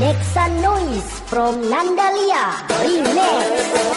Nexa Noise from Nandalia Remix.